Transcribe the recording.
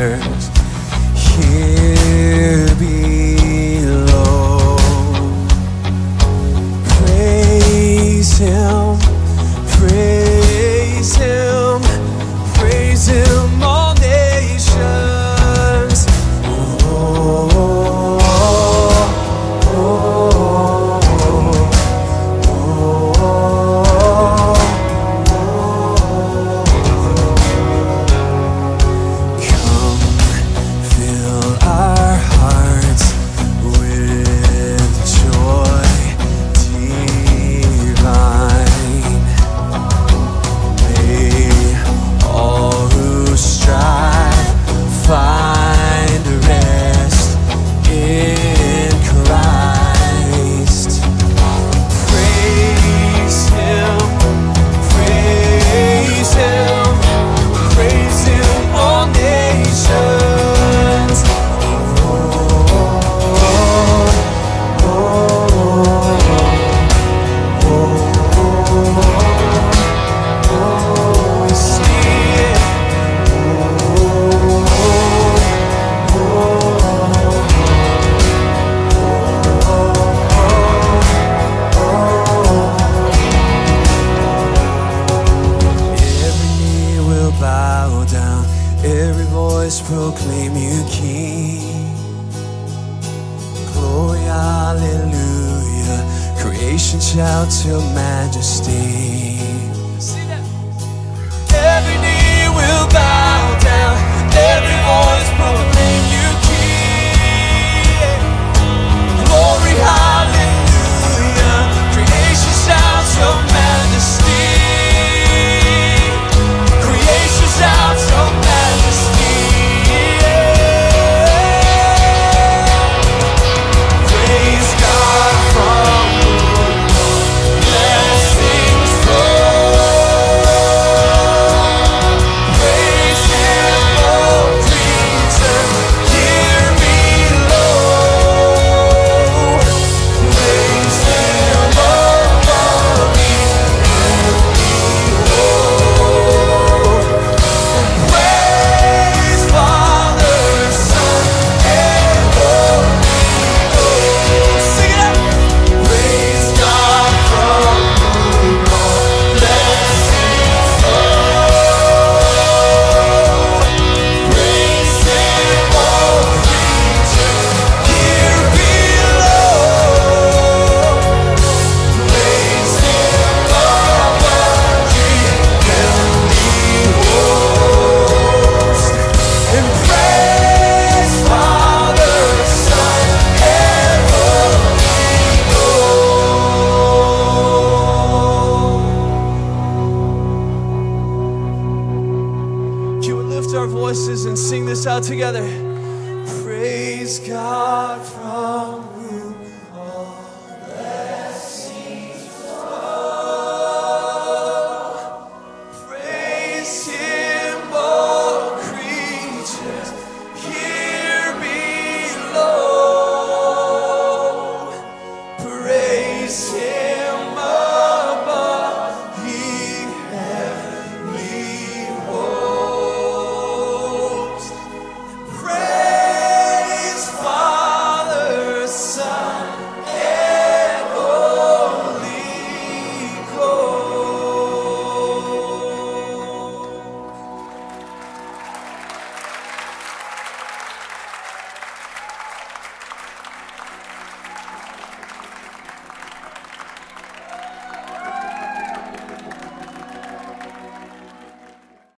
winter proclaim you King. Glory, hallelujah. Creation shouts your majesty. together. Praise God from